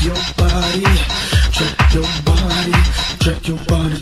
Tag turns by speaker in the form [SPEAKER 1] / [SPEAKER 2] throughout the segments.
[SPEAKER 1] your body, check your body, check your body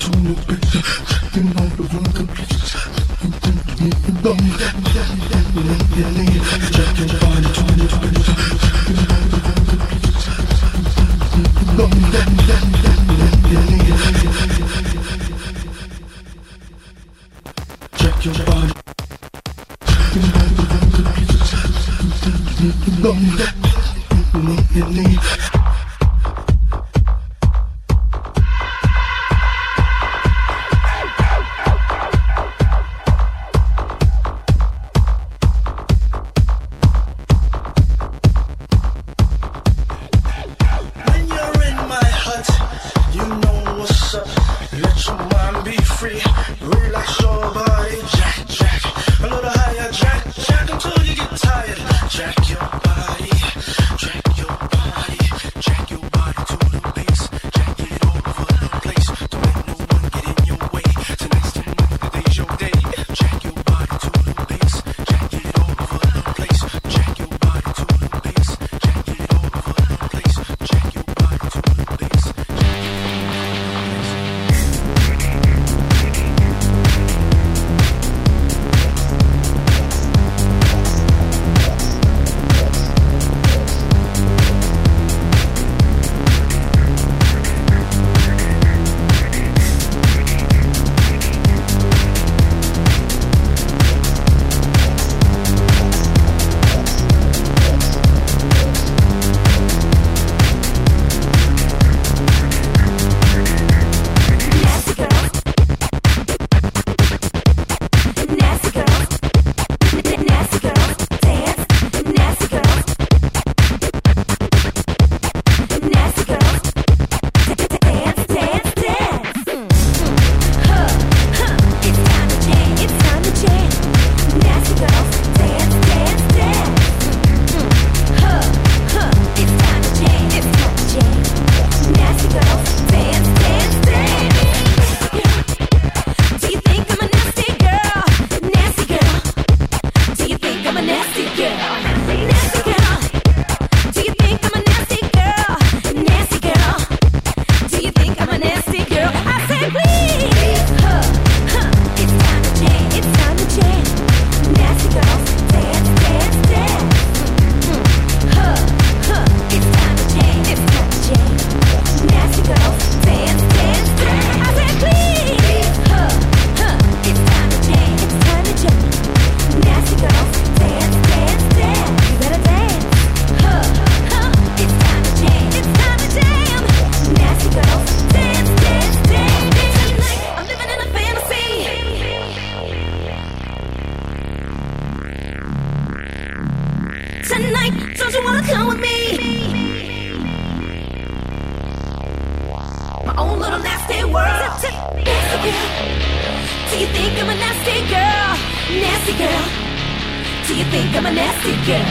[SPEAKER 1] you
[SPEAKER 2] think I'm a nasty girl?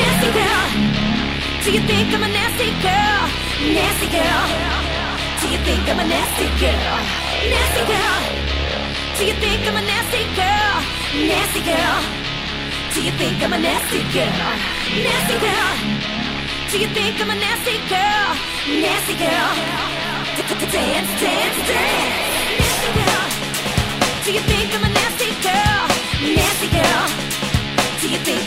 [SPEAKER 2] Nasty girl. Do you think I'm a nasty girl? Nasty girl. Do you think I'm a nasty girl? Nasty girl. Do you think I'm a nasty girl? Nasty girl. Do you think I'm a nasty girl? Nasty girl. Do you think I'm a nasty girl? Nasty girl. Dance, dance, dance. Nasty girl. Do you think I'm a nasty girl? Nasty girl. Do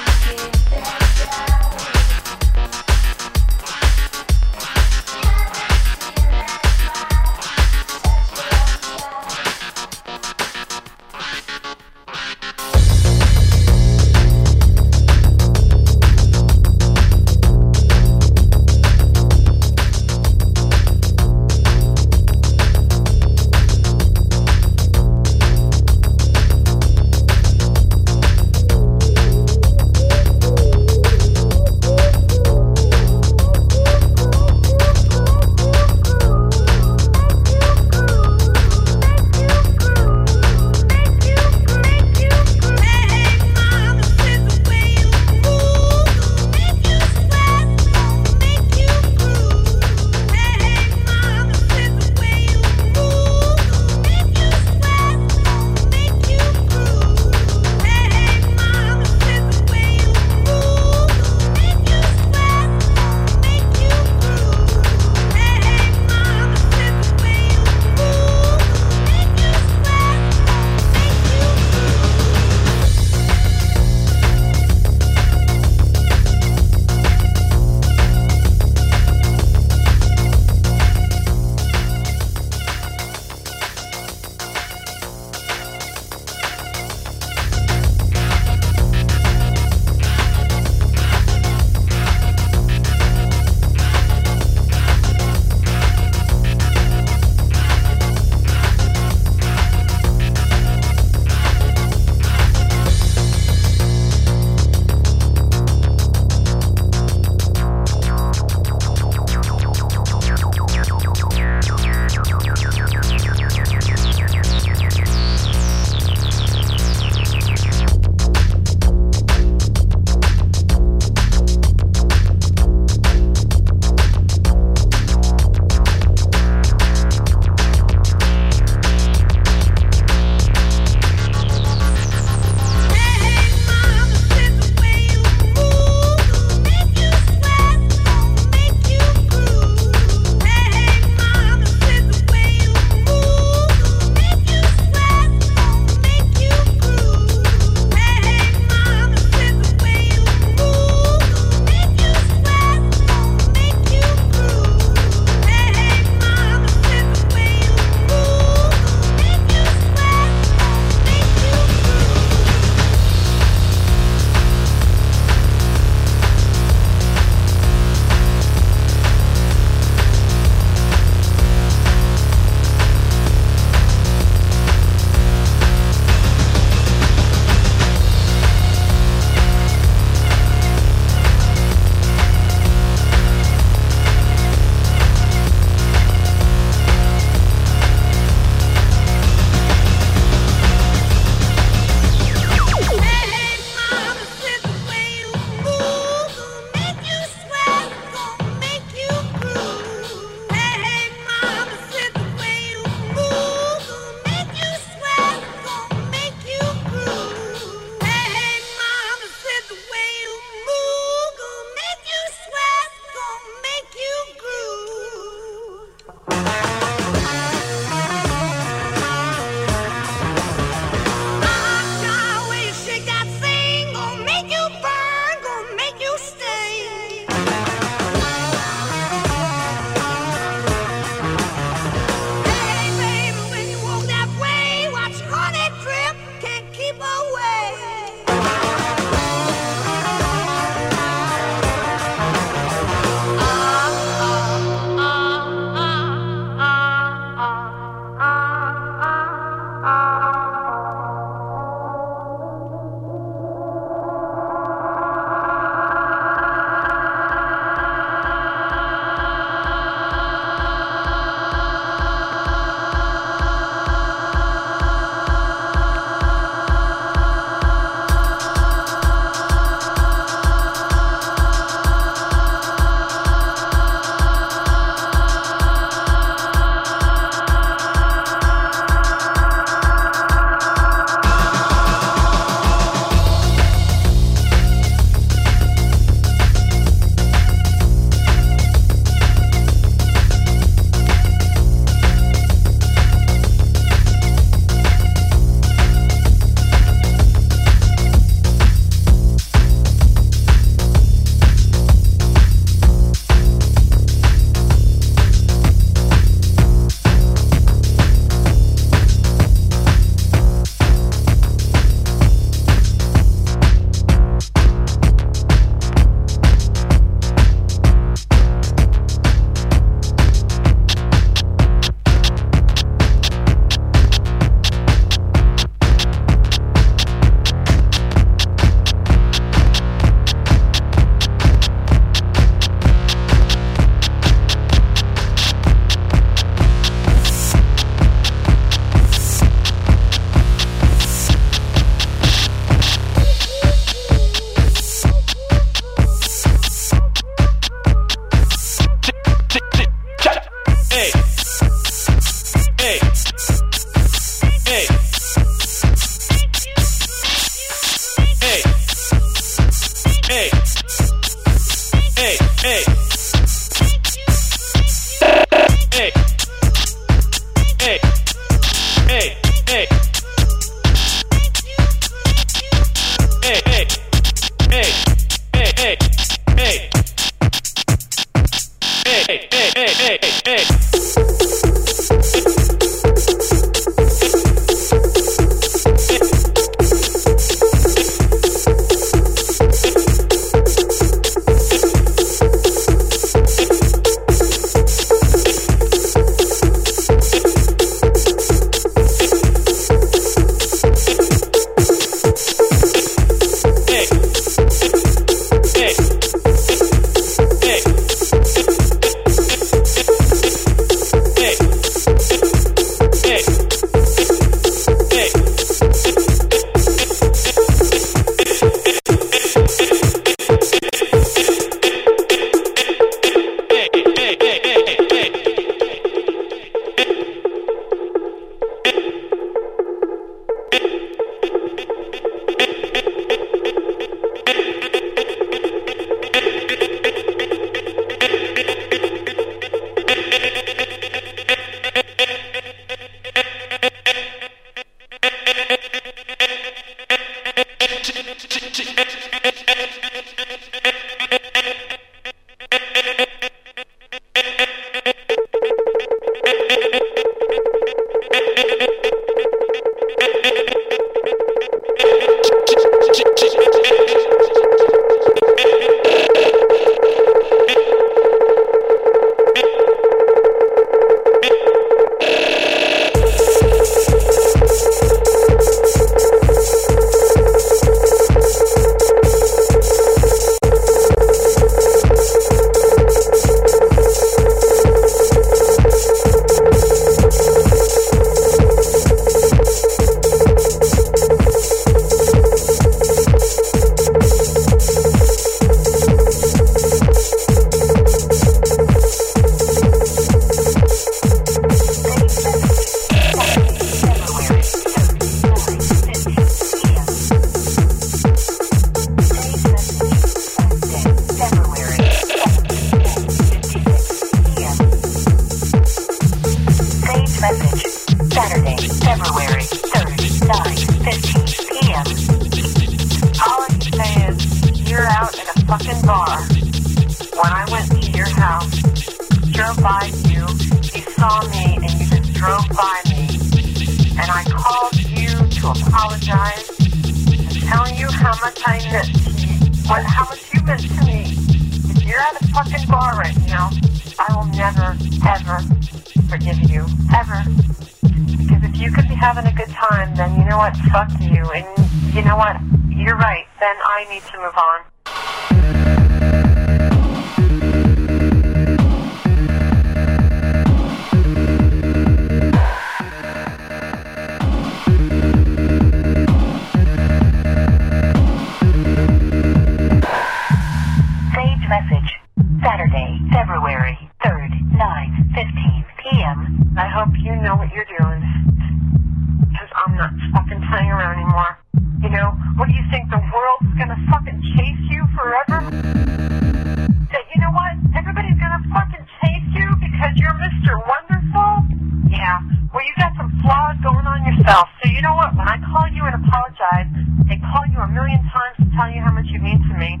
[SPEAKER 2] you know what? When I call you and apologize and call you a million times to tell you how much you mean to me,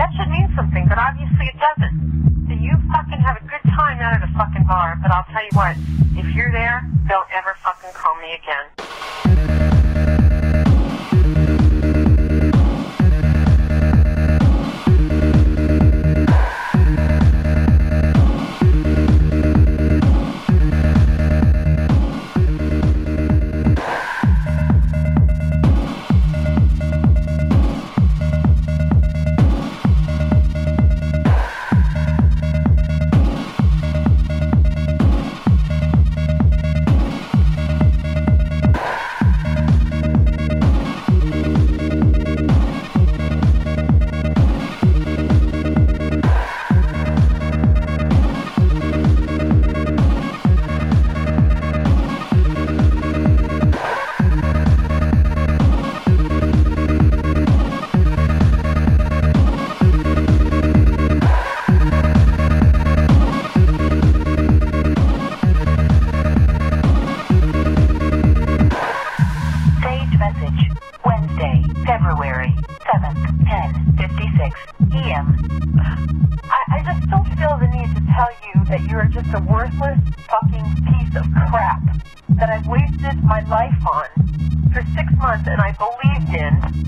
[SPEAKER 2] that should mean something, but obviously it doesn't. So you fucking have a good time
[SPEAKER 3] out at a fucking bar, but I'll tell you what, if you're there, don't ever fucking call me again.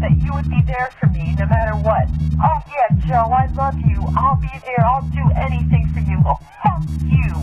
[SPEAKER 3] that you would be there for me no matter what. Oh yeah, Joe, I love you. I'll be there. I'll do anything for you. Oh, fuck you.